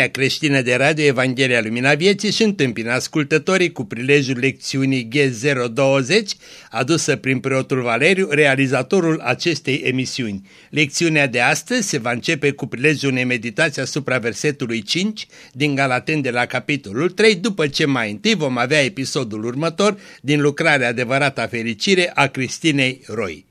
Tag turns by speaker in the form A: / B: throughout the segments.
A: emisiunea creștină de radio Evanghelia Lumina Vieții și întâmpină ascultătorii cu prilejul lecțiunii G020 adusă prin preotul Valeriu, realizatorul acestei emisiuni. Lecțiunea de astăzi se va începe cu prilejul unei meditații asupra versetului 5 din Galaten de la capitolul 3, după ce mai întâi vom avea episodul următor din lucrarea adevărata fericire a Cristinei Roy.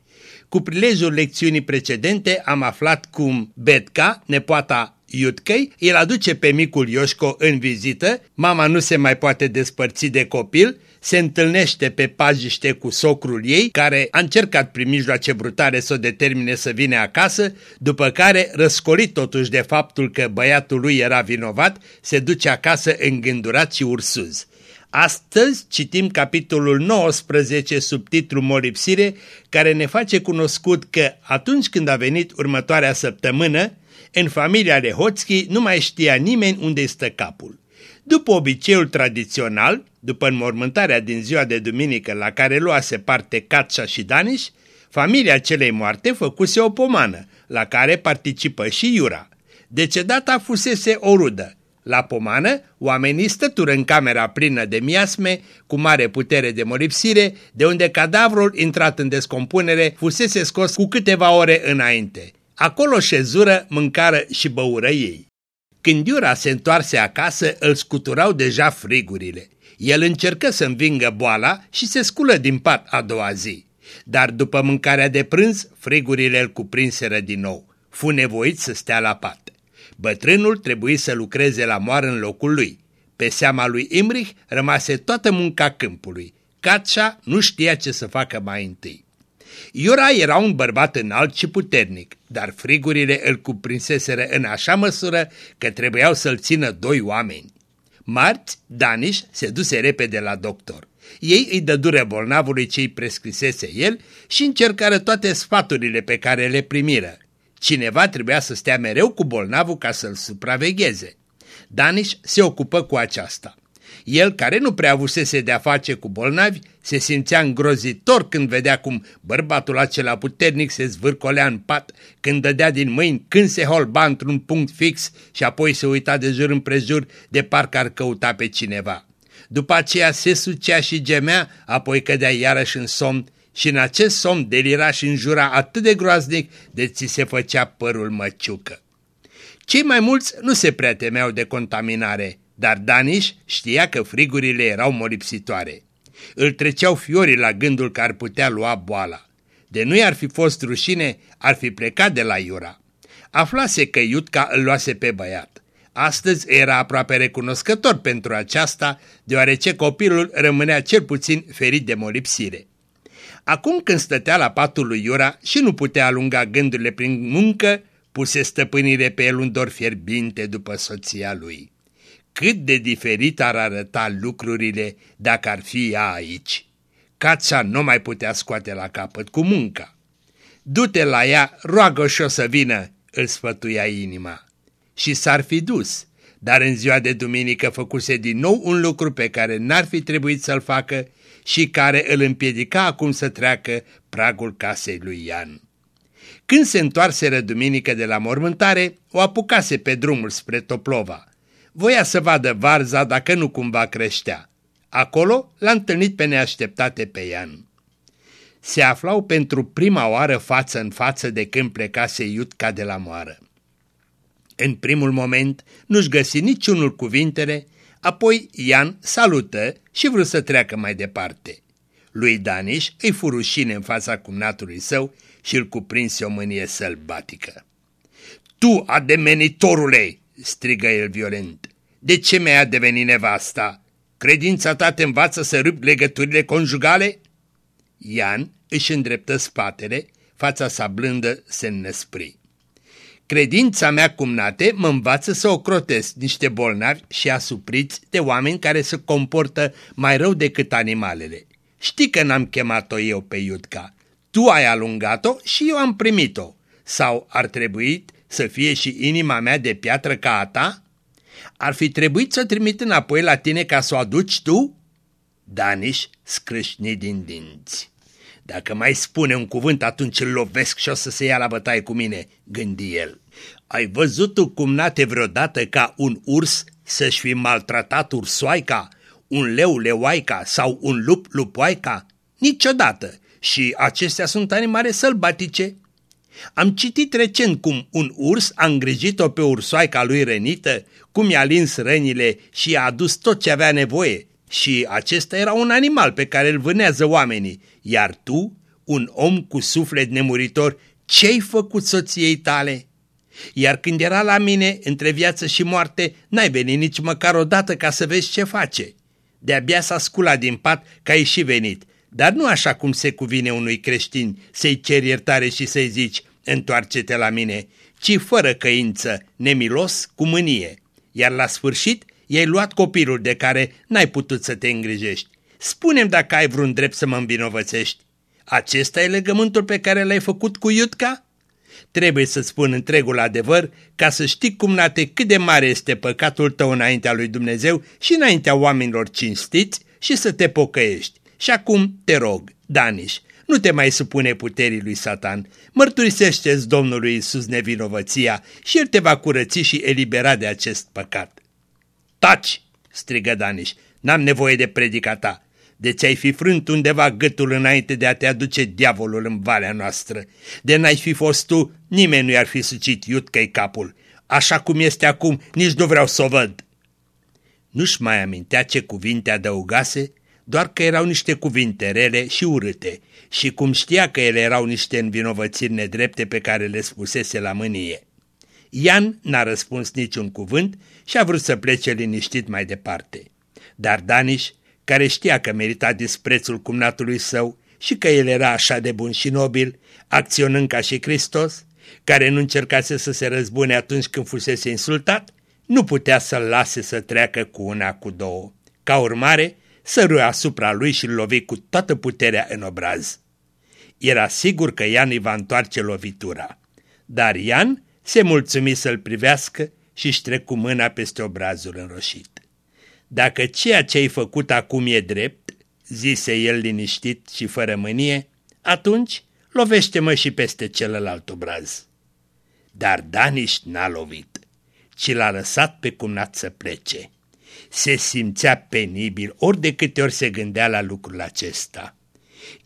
A: Cu prilejul lecțiunii precedente am aflat cum Betca, nepoata Iutkei, îl aduce pe micul Ioșco în vizită, mama nu se mai poate despărți de copil, se întâlnește pe pajiște cu socrul ei, care a încercat prin mijloace brutare să o determine să vină acasă, după care, răscolit totuși de faptul că băiatul lui era vinovat, se duce acasă îngândurat și ursuz. Astăzi citim capitolul 19 sub titlul Molipsire, care ne face cunoscut că atunci când a venit următoarea săptămână, în familia Lehoțchi nu mai știa nimeni unde stă capul. După obiceiul tradițional, după înmormântarea din ziua de duminică la care luase parte Catșa și Daniș, familia celei moarte făcuse o pomană, la care participă și Iura. Decedata fusese o rudă. La pomană, oamenii stătură în camera plină de miasme, cu mare putere de molipsire, de unde cadavrul intrat în descompunere fusese scos cu câteva ore înainte. Acolo șezură, mâncară și băură ei. Când Iura se întoarse acasă, îl scuturau deja frigurile. El încercă să învingă boala și se sculă din pat a doua zi. Dar după mâncarea de prânz, frigurile îl cuprinseră din nou. Fu nevoit să stea la pat. Bătrânul trebuie să lucreze la moară în locul lui. Pe seama lui Imrich rămase toată munca câmpului. Catșa nu știa ce să facă mai întâi. Iura era un bărbat înalt și puternic, dar frigurile îl cuprinseseră în așa măsură că trebuiau să-l țină doi oameni. Marți, Daniș se duse repede la doctor. Ei îi dădură bolnavului ce îi prescrisese el și încercară toate sfaturile pe care le primiră. Cineva trebuia să stea mereu cu bolnavul ca să-l supravegheze. Daniș se ocupă cu aceasta. El, care nu prea avusese de-a face cu bolnavi, se simțea îngrozitor când vedea cum bărbatul acela puternic se zvârcolea în pat, când dădea din mâini, când se holba într-un punct fix și apoi se uita de jur împrejur de parcă ar căuta pe cineva. După aceea se sucea și gemea, apoi cădea iarăși în somn și în acest somn delira și înjura atât de groaznic de ți se făcea părul măciucă. Cei mai mulți nu se prea temeau de contaminare, dar Daniș știa că frigurile erau molipsitoare. Îl treceau fiorii la gândul că ar putea lua boala. De nu i-ar fi fost rușine, ar fi plecat de la Iura. Aflase că Iutca îl luase pe băiat. Astăzi era aproape recunoscător pentru aceasta, deoarece copilul rămânea cel puțin ferit de molipsire. Acum când stătea la patul lui Iura și nu putea alunga gândurile prin muncă, puse stăpânire pe el un dor fierbinte după soția lui cât de diferit ar arăta lucrurile dacă ar fi ea aici. Cața nu mai putea scoate la capăt cu munca. Du-te la ea, roagă și o să vină, îl sfătuia inima. Și s-ar fi dus, dar în ziua de duminică făcuse din nou un lucru pe care n-ar fi trebuit să-l facă și care îl împiedica acum să treacă pragul casei lui Ian. Când se întoarseră duminică de la mormântare, o apucase pe drumul spre Toplova voia să vadă varza dacă nu cumva creștea. Acolo l-a întâlnit pe neașteptate pe Ian. Se aflau pentru prima oară față în față de când plecase Iutca de la moară. În primul moment nu-și găsi niciunul cuvintele, apoi Ian salută și vrut să treacă mai departe. Lui Daniș îi fu rușine în fața cumnatului său și îl cuprinse o mânie sălbatică. Tu, ademenitorule, strigă el violent. De ce mi-a devenit nevasta? Credința ta te învață să rup legăturile conjugale? Ian își îndreptă spatele, fața sa blândă se înnăspri. Credința mea cumnate mă învață să ocrotesc niște bolnavi și asupriți de oameni care se comportă mai rău decât animalele. Știi că n-am chemat-o eu pe Iudca. Tu ai alungat-o și eu am primit-o. Sau ar trebui să fie și inima mea de piatră ca a ta? Ar fi trebuit să trimit înapoi la tine ca să o aduci tu? Daniș scrâșni din dinți. Dacă mai spune un cuvânt, atunci îl lovesc și o să se ia la bătaie cu mine, gândi el. Ai văzut tu cum nate vreodată ca un urs să-și fi maltratat ursoaica, un leu leoaica sau un lup lupoaica? Niciodată. Și acestea sunt animale sălbatice. Am citit recent cum un urs a îngrijit-o pe ursoaica lui rănită, cum i-a lins rănile și i-a adus tot ce avea nevoie. Și acesta era un animal pe care îl vânează oamenii, iar tu, un om cu suflet nemuritor, ce-ai făcut soției tale? Iar când era la mine, între viață și moarte, n-ai venit nici măcar o dată ca să vezi ce face. De-abia s-a sculat din pat că ai și venit, dar nu așa cum se cuvine unui creștin să-i ceri iertare și să-i zici, întoarce-te la mine, ci fără căință, nemilos, cu mânie. Iar la sfârșit, i-ai luat copilul de care n-ai putut să te îngrijești. Spunem dacă ai vreun drept să mă învinovățești. Acesta e legământul pe care l-ai făcut cu Iutca? Trebuie să spun întregul adevăr ca să știi cum nate cât de mare este păcatul tău înaintea lui Dumnezeu și înaintea oamenilor cinstiți și să te pocăiești. Și acum te rog, Daniș, nu te mai supune puterii lui Satan, mărturisește-ți Domnului Iisus nevinovăția și El te va curăți și elibera de acest păcat. Taci, strigă Daniș, n-am nevoie de predica ta de ți-ai fi frânt undeva gâtul înainte de a te aduce diavolul în valea noastră. De n-ai fi fost tu, nimeni nu i-ar fi sucit iutcă capul. Așa cum este acum, nici nu vreau să o văd. Nu-și mai amintea ce cuvinte adăugase, doar că erau niște cuvinte rele și urâte și cum știa că ele erau niște învinovățiri nedrepte pe care le spusese la mânie. Ian n-a răspuns niciun cuvânt și a vrut să plece liniștit mai departe. Dar Daniș care știa că merita disprețul cumnatului său și că el era așa de bun și nobil, acționând ca și Hristos, care nu încercase să se răzbune atunci când fusese insultat, nu putea să-l lase să treacă cu una, cu două. Ca urmare, săruia asupra lui și-l lovi cu toată puterea în obraz. Era sigur că Ian îi va întoarce lovitura, dar Ian se mulțumi să-l privească și-și trecu mâna peste obrazul înroșit. Dacă ceea ce ai făcut acum e drept, zise el liniștit și fără mânie, atunci lovește-mă și peste celălalt obraz. Dar Daniș n-a lovit, ci l-a lăsat pe cumnat să plece. Se simțea penibil ori de câte ori se gândea la lucrul acesta.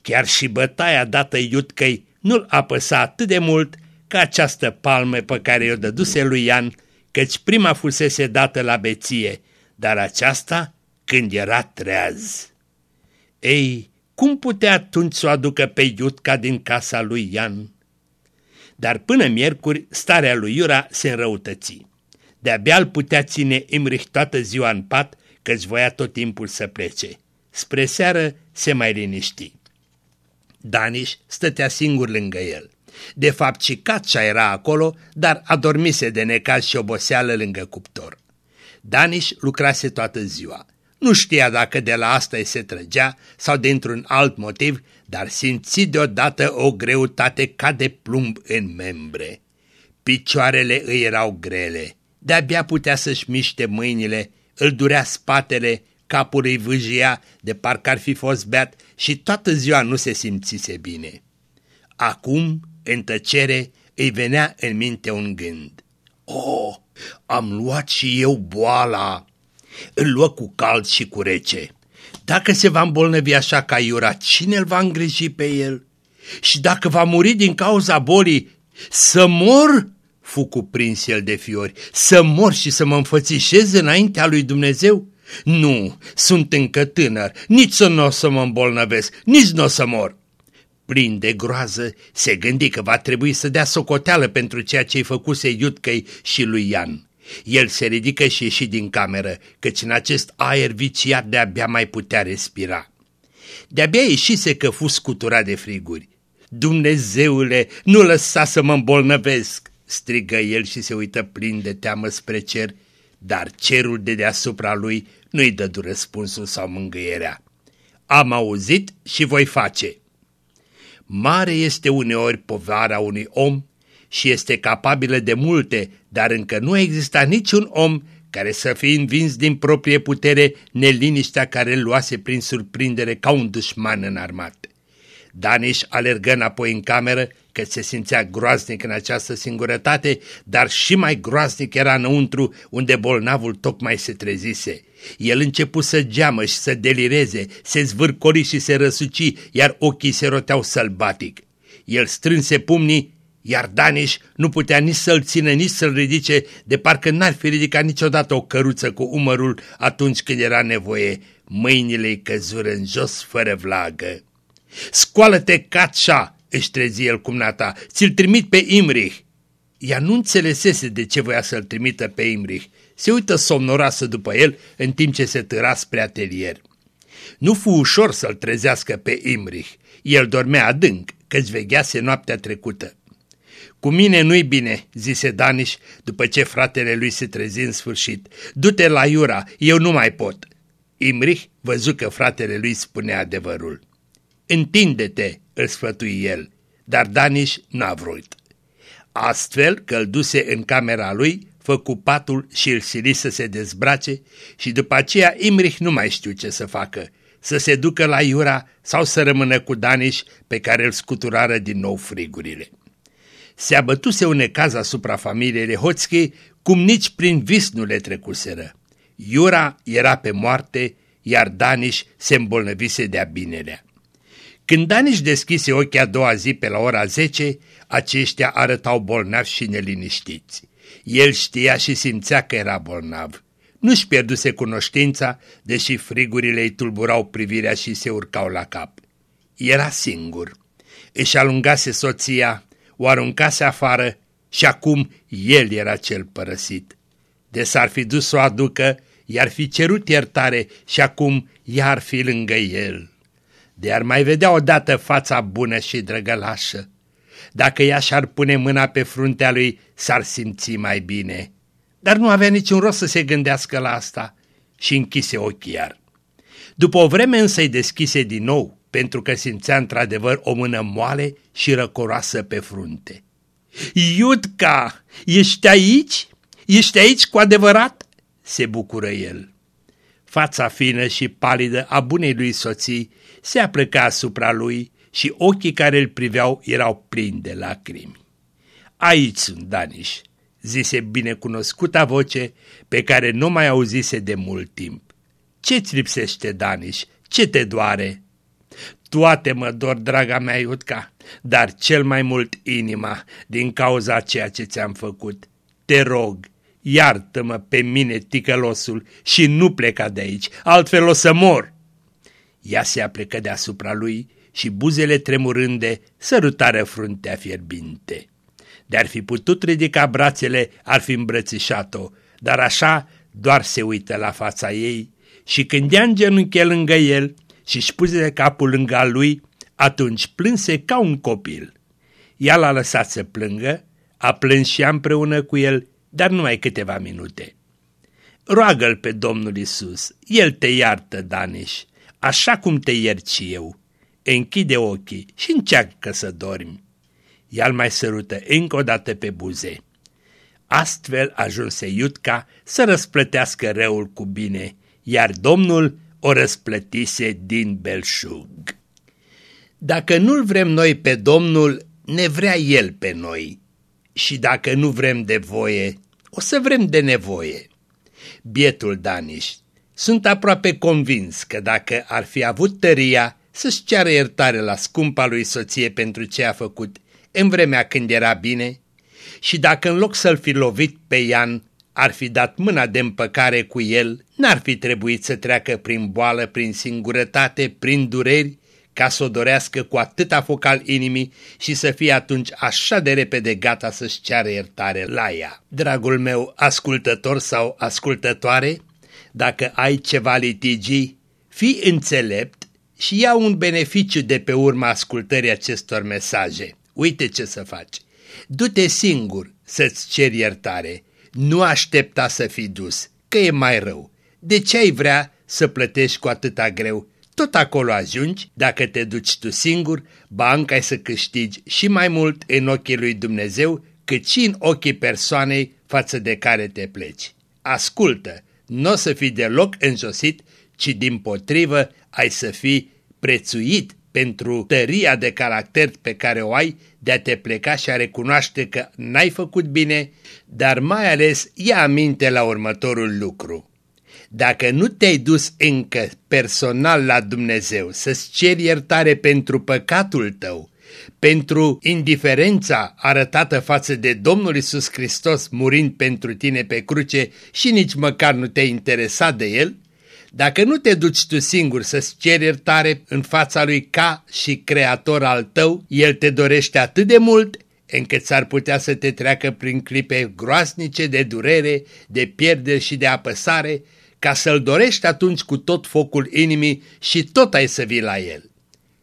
A: Chiar și bătaia dată Iutcăi nu-l apăsa atât de mult ca această palmă pe care i-o dăduse lui Ian, căci prima fusese dată la beție, dar aceasta când era treaz. Ei, cum putea atunci să o aducă pe Iutca din casa lui Ian? Dar până miercuri, starea lui Iura se înrăutăți. De-abia îl putea ține Imrich toată ziua în pat, căci voia tot timpul să plece. Spre seară se mai liniști. Daniș stătea singur lângă el. De fapt și Catșa era acolo, dar adormise de necaz și oboseală lângă cuptor. Daniș lucrase toată ziua. Nu știa dacă de la asta îi se trăgea sau dintr-un alt motiv, dar simți deodată o greutate ca de plumb în membre. Picioarele îi erau grele, de-abia putea să-și miște mâinile, îl durea spatele, capul îi vâjia de parcă ar fi fost beat și toată ziua nu se simțise bine. Acum, în tăcere, îi venea în minte un gând. Oh, am luat și eu boala. Îl luă cu cald și cu rece. Dacă se va îmbolnăvi așa ca Iura, cine îl va îngriji pe el? Și dacă va muri din cauza bolii, să mor? Fu cuprins el de fiori. Să mor și să mă înfățișez înaintea lui Dumnezeu? Nu, sunt încă tânăr, nici să nu o să mă îmbolnăvesc, nici nu o să mor. Plin de groază, se gândi că va trebui să dea socoteală pentru ceea ce-i făcuse Iutcăi și lui Ian. El se ridică și ieși din cameră, căci în acest aer viciat de-abia mai putea respira. De-abia ieșise că fu scuturat de friguri. Dumnezeule, nu lăsa să mă îmbolnăvesc!" Strigă el și se uită plin de teamă spre cer, dar cerul de deasupra lui nu-i dădu răspunsul sau mângâierea. Am auzit și voi face." Mare este uneori povara unui om și este capabilă de multe, dar încă nu exista niciun om care să fie învins din proprie putere neliniștea care îl luase prin surprindere ca un dușman înarmat. Daniș alergă înapoi în cameră, că se simțea groaznic în această singurătate, dar și mai groaznic era înăuntru, unde bolnavul tocmai se trezise. El începu să geamă și să delireze, se zvârcoli și se răsuci, iar ochii se roteau sălbatic. El strânse pumnii, iar Daniș nu putea nici să-l țină, nici să-l ridice, de parcă n-ar fi ridicat niciodată o căruță cu umărul atunci când era nevoie. Mâinile îi căzură în jos fără vlagă. Scoală-te, Catșa!" Își trezi el cumnata, ți-l trimit pe Imrich. Ea nu înțelesese de ce voia să-l trimită pe Imrich. Se uită somnoroasă după el în timp ce se târa spre atelier. Nu fu ușor să-l trezească pe Imrich. El dormea adânc, căci veghease noaptea trecută. Cu mine nu-i bine, zise Daniș, după ce fratele lui se trezi în sfârșit. Du-te la Iura, eu nu mai pot. Imrich văzu că fratele lui spunea adevărul. Întinde-te, îl sfătui el, dar Daniș n-a vrut. Astfel călduse în camera lui, făcu patul și îl sili să se dezbrace și după aceea Imrich nu mai știu ce să facă, să se ducă la Iura sau să rămână cu Daniș pe care îl scuturară din nou frigurile. Se abătuse un necaz asupra familiei Rehoțchi, cum nici prin vis nu le trecuseră. Iura era pe moarte, iar Daniș se îmbolnăvise de-a binelea. Când Daniș deschise ochii a doua zi pe la ora 10, aceștia arătau bolnavi și neliniștiți. El știa și simțea că era bolnav. Nu-și pierduse cunoștința, deși frigurile îi tulburau privirea și se urcau la cap. Era singur. Își alungase soția, o aruncase afară și acum el era cel părăsit. De s-ar fi dus să o aducă, i-ar fi cerut iertare și acum i-ar fi lângă el de ar mai vedea odată fața bună și drăgălașă. Dacă ea și-ar pune mâna pe fruntea lui, s-ar simți mai bine. Dar nu avea niciun rost să se gândească la asta și închise ochii iar. După o vreme însă îi deschise din nou, pentru că simțea într-adevăr o mână moale și răcoroasă pe frunte. Iudca, ești aici? Ești aici cu adevărat?" se bucură el. Fața fină și palidă a bunei lui soții se apleca asupra lui și ochii care îl priveau erau plini de lacrimi. Aici sunt, Daniș, zise binecunoscuta voce pe care nu mai auzise de mult timp. Ce-ți lipsește, Daniș? Ce te doare? Toate mă dor, draga mea Iutca, dar cel mai mult inima din cauza ceea ce ți-am făcut. Te rog, iartă-mă pe mine, ticălosul, și nu pleca de aici, altfel o să mor. Ea se aplecă deasupra lui și buzele tremurânde sărutară fruntea fierbinte. De-ar fi putut ridica brațele, ar fi îmbrățișat-o, dar așa doar se uită la fața ei și când ea îngenunche lângă el și-și puse capul lângă lui, atunci plânse ca un copil. Ea l-a lăsat să plângă, a plâns și împreună cu el, dar numai câteva minute. Roagă-l pe Domnul Isus, El te iartă, Daniș, așa cum te iert și eu. Închide ochii și încearcă să dormi. Ea mai sărută încă o dată pe buze. Astfel ajunse Iutca să răsplătească răul cu bine, iar Domnul o răsplătise din belșug. Dacă nu-L vrem noi pe Domnul, ne vrea El pe noi. Și dacă nu vrem de voie, o să vrem de nevoie. Bietul Daniș sunt aproape convins că dacă ar fi avut tăria să-și ceară iertare la scumpa lui soție pentru ce a făcut în vremea când era bine și dacă în loc să-l fi lovit pe Ian ar fi dat mâna de împăcare cu el, n-ar fi trebuit să treacă prin boală, prin singurătate, prin dureri, ca să o dorească cu atâta foc al inimii și să fie atunci așa de repede gata să-și ceară iertare la ea. Dragul meu ascultător sau ascultătoare, dacă ai ceva litigii, fii înțelept și ia un beneficiu de pe urma ascultării acestor mesaje. Uite ce să faci. Du-te singur să-ți ceri iertare. Nu aștepta să fii dus, că e mai rău. De ce ai vrea să plătești cu atâta greu? Tot acolo ajungi, dacă te duci tu singur, banca ai să câștigi și mai mult în ochii lui Dumnezeu, cât și în ochii persoanei față de care te pleci. Ascultă, nu o să fii deloc înjosit, ci din potrivă ai să fii prețuit pentru tăria de caracter pe care o ai de a te pleca și a recunoaște că n-ai făcut bine, dar mai ales ia aminte la următorul lucru. Dacă nu te-ai dus încă personal la Dumnezeu să-ți ceri iertare pentru păcatul tău, pentru indiferența arătată față de Domnul Isus Hristos murind pentru tine pe cruce și nici măcar nu te-ai interesat de El, dacă nu te duci tu singur să-ți ceri iertare în fața lui ca și creator al tău, el te dorește atât de mult încât s-ar putea să te treacă prin clipe groasnice de durere, de pierdere și de apăsare, ca să-l dorești atunci cu tot focul inimii și tot ai să vii la el.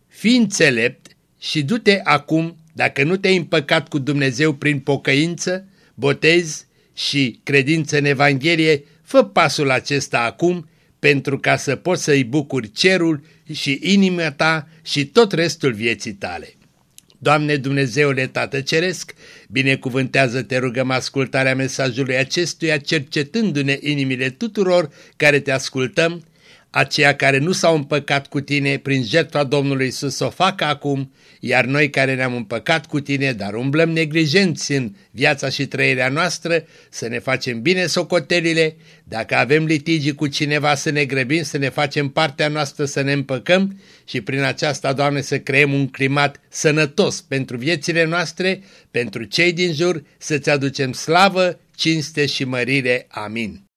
A: Fii înțelept și du-te acum, dacă nu te-ai împăcat cu Dumnezeu prin pocăință, botez și credință în Evanghelie, fă pasul acesta acum pentru ca să poți să-i bucuri cerul și inima ta și tot restul vieții tale. Doamne Dumnezeule Tată Ceresc, binecuvântează-te rugăm ascultarea mesajului acestuia, cercetându-ne inimile tuturor care te ascultăm, aceia care nu s-au împăcat cu tine prin jertfa Domnului Isus să o facă acum, iar noi care ne-am împăcat cu tine, dar umblăm neglijenți în viața și trăirea noastră, să ne facem bine socotelile, dacă avem litigi cu cineva să ne grăbim, să ne facem partea noastră să ne împăcăm și prin aceasta, Doamne, să creăm un climat sănătos pentru viețile noastre, pentru cei din jur, să-ți aducem slavă, cinste și mărire. Amin.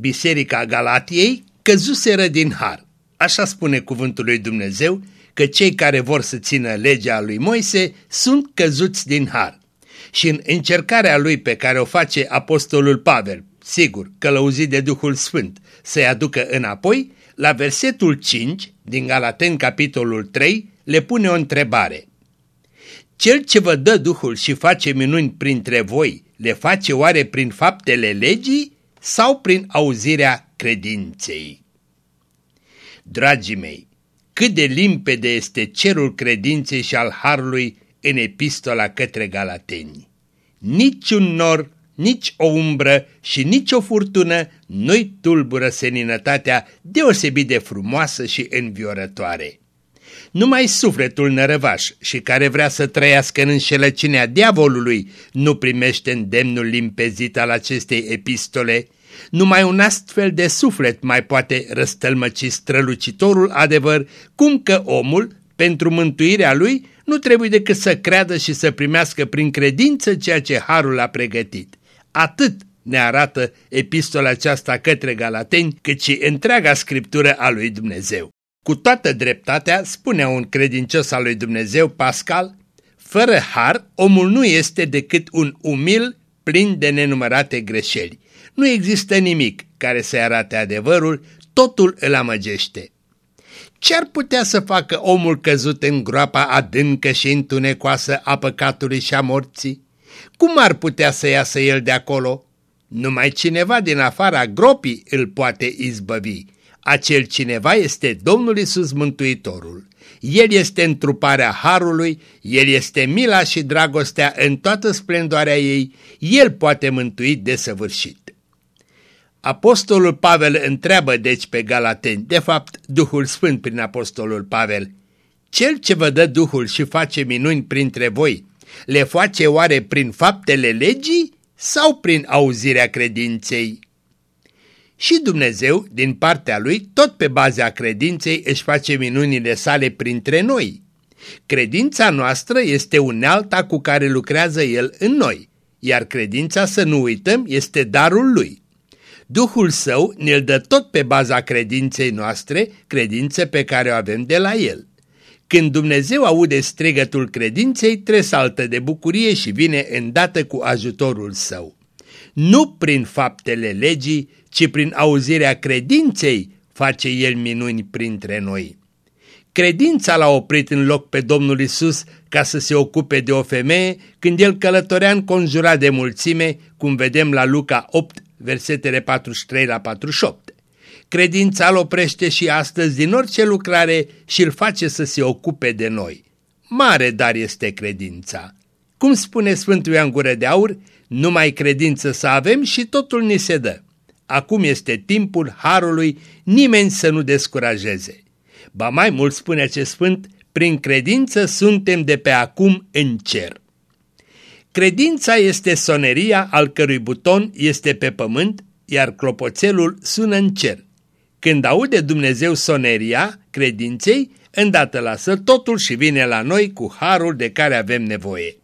A: Biserica Galatiei căzuseră din har. Așa spune cuvântul lui Dumnezeu că cei care vor să țină legea lui Moise sunt căzuți din har. Și în încercarea lui pe care o face apostolul Pavel, sigur, călăuzit de Duhul Sfânt, să-i aducă înapoi, la versetul 5 din Galaten capitolul 3 le pune o întrebare. Cel ce vă dă Duhul și face minuni printre voi, le face oare prin faptele legii sau prin auzirea credinței. Dragii mei, cât de limpede este cerul credinței și al harului în epistola către Galateni. Nici un nor, nici o umbră și nici o furtună nu-i tulbură seninătatea deosebit de frumoasă și înviorătoare. Numai sufletul nărăvaș și care vrea să trăiască în înșelăcinea diavolului nu primește îndemnul limpezit al acestei epistole, numai un astfel de suflet mai poate răstălmăci strălucitorul adevăr, cum că omul, pentru mântuirea lui, nu trebuie decât să creadă și să primească prin credință ceea ce Harul a pregătit. Atât ne arată epistola aceasta către Galateni, cât și întreaga scriptură a lui Dumnezeu. Cu toată dreptatea, spunea un credincios al lui Dumnezeu, Pascal, fără har, omul nu este decât un umil plin de nenumărate greșeli. Nu există nimic care să arate adevărul, totul îl amăgește. Ce-ar putea să facă omul căzut în groapa adâncă și întunecoasă a păcatului și a morții? Cum ar putea să iasă el de acolo? Numai cineva din afara gropii îl poate izbăvi acel cineva este Domnul Isus Mântuitorul. El este întruparea Harului, El este mila și dragostea în toată splendoarea ei, El poate mântui desăvârșit. Apostolul Pavel întreabă deci pe Galateni, de fapt Duhul Sfânt prin Apostolul Pavel, Cel ce vă dă Duhul și face minuni printre voi, le face oare prin faptele legii sau prin auzirea credinței? Și Dumnezeu, din partea Lui, tot pe baza credinței își face minunile sale printre noi. Credința noastră este unealta cu care lucrează El în noi, iar credința, să nu uităm, este darul Lui. Duhul Său ne-l dă tot pe baza credinței noastre, credință pe care o avem de la El. Când Dumnezeu aude strigătul credinței, tresaltă de bucurie și vine îndată cu ajutorul Său. Nu prin faptele legii, ci prin auzirea credinței face El minuni printre noi. Credința l-a oprit în loc pe Domnul Isus ca să se ocupe de o femeie când el călătorea înconjurat de mulțime, cum vedem la Luca 8, versetele 43 la 48. Credința îl oprește și astăzi din orice lucrare și îl face să se ocupe de noi. Mare dar este credința. Cum spune Sfântul Ioan Gură de Aur, numai credință să avem și totul ni se dă. Acum este timpul harului, nimeni să nu descurajeze. Ba mai mult spune acest sfânt, prin credință suntem de pe acum în cer. Credința este soneria al cărui buton este pe pământ, iar clopoțelul sună în cer. Când aude Dumnezeu soneria credinței, îndată lasă totul și vine la noi cu harul de care avem nevoie.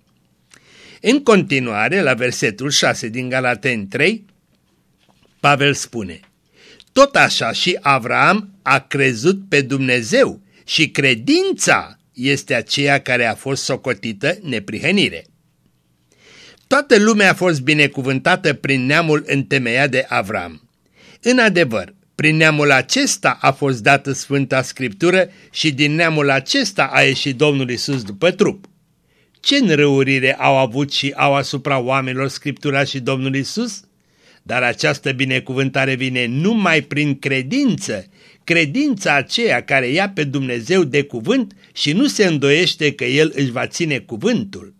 A: În continuare, la versetul 6 din Galaten 3, Pavel spune Tot așa și Avram a crezut pe Dumnezeu și credința este aceea care a fost socotită neprihănire. Toată lumea a fost binecuvântată prin neamul întemeiat de Avram. În adevăr, prin neamul acesta a fost dată Sfânta Scriptură și din neamul acesta a ieșit Domnul Isus după trup. Ce înrăurire au avut și au asupra oamenilor Scriptura și Domnul Isus? Dar această binecuvântare vine numai prin credință, credința aceea care ia pe Dumnezeu de cuvânt și nu se îndoiește că El își va ține cuvântul.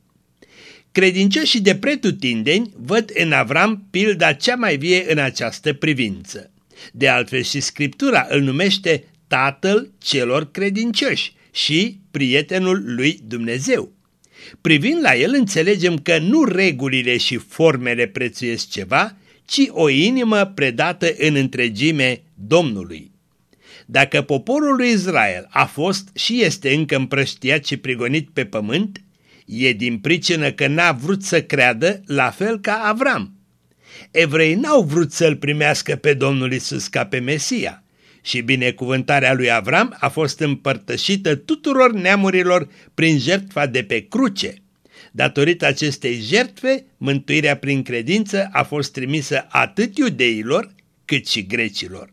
A: Credincioșii de pretutindeni văd în Avram pilda cea mai vie în această privință. De altfel și Scriptura îl numește Tatăl celor credincioși și prietenul lui Dumnezeu. Privind la el înțelegem că nu regulile și formele prețuiesc ceva, ci o inimă predată în întregime Domnului. Dacă poporul lui Israel a fost și este încă împrăștiat și prigonit pe pământ, e din pricină că n-a vrut să creadă la fel ca Avram. Evrei n-au vrut să-L primească pe Domnul Isus ca pe Mesia și binecuvântarea lui Avram a fost împărtășită tuturor neamurilor prin jertfa de pe cruce. Datorită acestei jertfe, mântuirea prin credință a fost trimisă atât iudeilor cât și grecilor.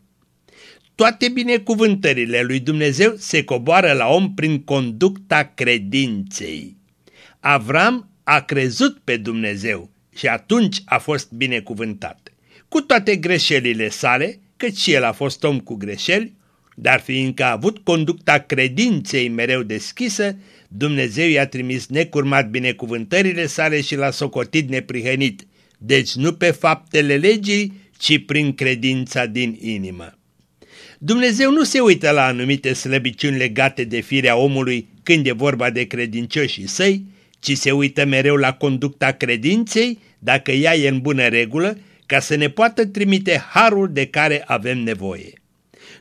A: Toate binecuvântările lui Dumnezeu se coboară la om prin conducta credinței. Avram a crezut pe Dumnezeu și atunci a fost binecuvântat. Cu toate greșelile sale, căci și el a fost om cu greșeli, dar fiindcă a avut conducta credinței mereu deschisă, Dumnezeu i-a trimis necurmat binecuvântările sale și l-a socotit neprihănit, deci nu pe faptele legii, ci prin credința din inimă. Dumnezeu nu se uită la anumite slăbiciuni legate de firea omului când e vorba de credincioșii săi, ci se uită mereu la conducta credinței, dacă ea e în bună regulă, ca să ne poată trimite harul de care avem nevoie.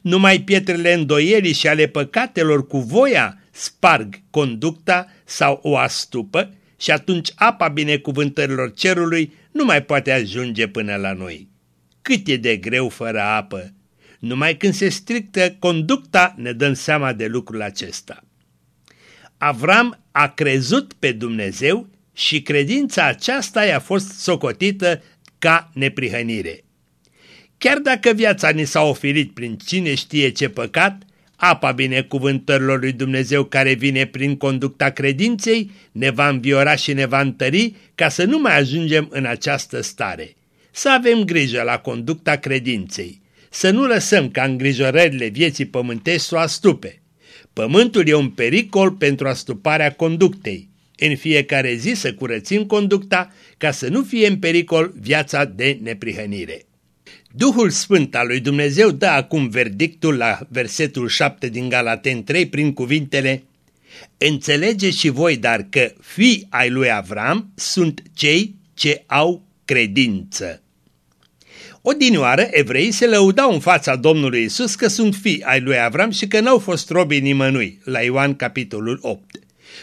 A: Numai pietrele îndoierii și ale păcatelor cu voia sparg conducta sau o astupă și atunci apa binecuvântărilor cerului nu mai poate ajunge până la noi. Cât e de greu fără apă! Numai când se strictă conducta ne dăm seama de lucrul acesta. Avram a crezut pe Dumnezeu și credința aceasta i-a fost socotită ca neprihănire. Chiar dacă viața ni s-a oferit prin cine știe ce păcat, apa binecuvântărilor lui Dumnezeu care vine prin conducta credinței ne va înviora și ne va întări ca să nu mai ajungem în această stare. Să avem grijă la conducta credinței, să nu lăsăm ca îngrijorările vieții pământești să o astupe. Pământul e un pericol pentru astuparea conductei. În fiecare zi să curățim conducta ca să nu fie în pericol viața de neprihănire. Duhul Sfânt al lui Dumnezeu dă acum verdictul la versetul 7 din Galaten 3 prin cuvintele Înțelegeți și voi dar că fii ai lui Avram sunt cei ce au credință. Odinioară, evreii se lăudau în fața Domnului Isus că sunt fii ai lui Avram și că n-au fost robii nimănui, la Ioan capitolul 8.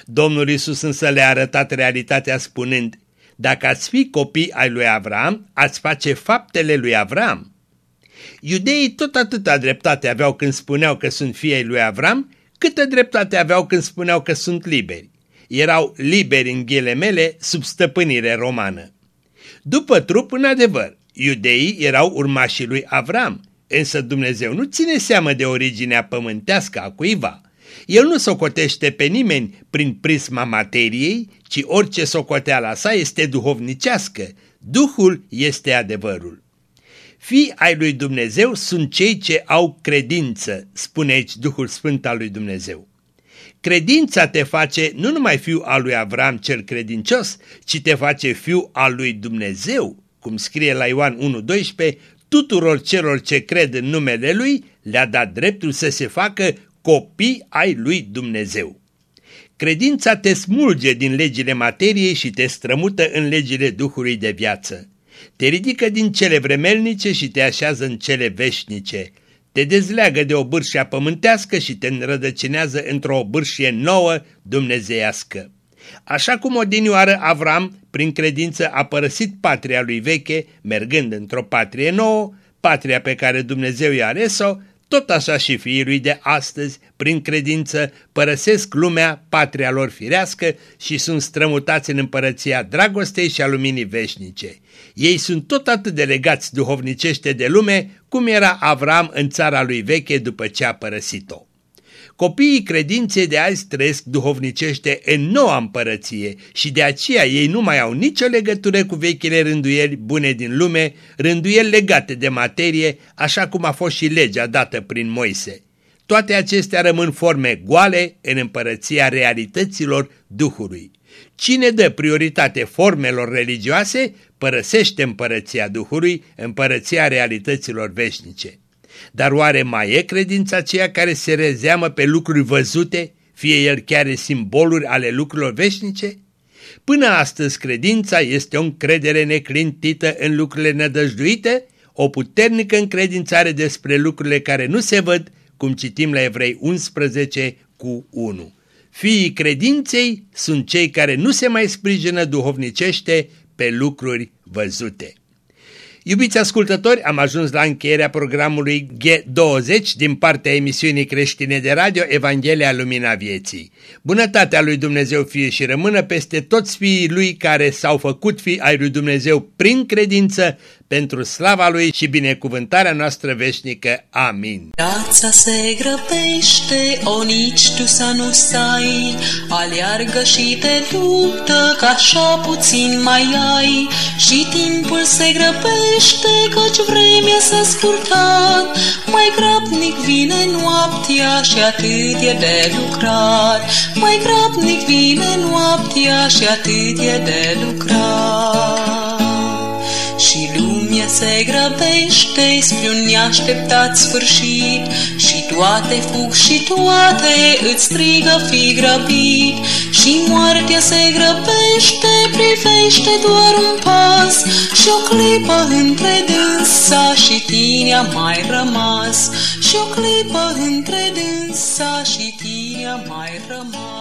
A: Domnul Isus însă le-a arătat realitatea spunând, dacă ați fi copii ai lui Avram, ați face faptele lui Avram. Iudeii tot atâta dreptate aveau când spuneau că sunt fii ai lui Avram, câtă dreptate aveau când spuneau că sunt liberi. Erau liberi în mele sub stăpânire romană. După trup, în adevăr, iudeii erau urmașii lui Avram, însă Dumnezeu nu ține seamă de originea pământească a cuiva. El nu socotește pe nimeni prin prisma materiei, ci orice socoteala sa este duhovnicească. Duhul este adevărul. Fii ai lui Dumnezeu sunt cei ce au credință, spune aici Duhul Sfânt al lui Dumnezeu. Credința te face nu numai fiu al lui Avram cel credincios, ci te face fiu al lui Dumnezeu, cum scrie la Ioan 1.12, tuturor celor ce cred în numele Lui le-a dat dreptul să se facă copii ai lui Dumnezeu. Credința te smulge din legile materiei și te strămută în legile Duhului de viață. Te ridică din cele vremelnice și te așează în cele veșnice. Te dezleagă de o bârșie pământească și te înrădăcinează într-o bârșie nouă dumnezeiască. Așa cum odinioară Avram, prin credință, a părăsit patria lui veche, mergând într-o patrie nouă, patria pe care Dumnezeu i-a ales-o, tot așa și fiii lui de astăzi, prin credință, părăsesc lumea, patria lor firească și sunt strămutați în împărăția dragostei și a luminii veșnice. Ei sunt tot atât de legați duhovnicește de lume, cum era Avram în țara lui veche după ce a părăsit-o. Copiii credinței de azi trăiesc duhovnicește în noua împărăție și de aceea ei nu mai au nicio legătură cu vechile rânduieli bune din lume, rânduieli legate de materie, așa cum a fost și legea dată prin Moise. Toate acestea rămân forme goale în împărăția realităților Duhului. Cine dă prioritate formelor religioase, părăsește împărăția Duhului, împărăția realităților veșnice. Dar oare mai e credința aceea care se rezeamă pe lucruri văzute, fie el chiar simboluri ale lucrurilor veșnice? Până astăzi credința este o încredere neclintită în lucrurile nădăjduite, o puternică încredințare despre lucrurile care nu se văd, cum citim la Evrei 11 cu 1. Fiii credinței sunt cei care nu se mai sprijină duhovnicește pe lucruri văzute. Iubiți ascultători, am ajuns la încheierea programului G20 din partea emisiunii creștine de radio Evanghelia Lumina Vieții. Bunătatea lui Dumnezeu fie și rămână peste toți fiii lui care s-au făcut fii ai lui Dumnezeu prin credință, pentru slava Lui și binecuvântarea noastră veșnică. Amin.
B: Viața se grăbește, o nici tu să nu stai, aleargă și te luptă, ca așa puțin mai ai, și timpul se grăbește, căci vremea s-a scurtat, mai grabnic vine noaptea și atât e de lucrat, mai grabnic vine noaptea și atât e de lucrat. Și lumea se grăbește spre un neașteptat sfârșit. Și toate fug și toate îți strigă fi grăbit. Și moartea se grăbește, privește doar un pas. Și o clipă între dânsa și tine a mai rămas. Și o clipă între dânsa și tine a mai rămas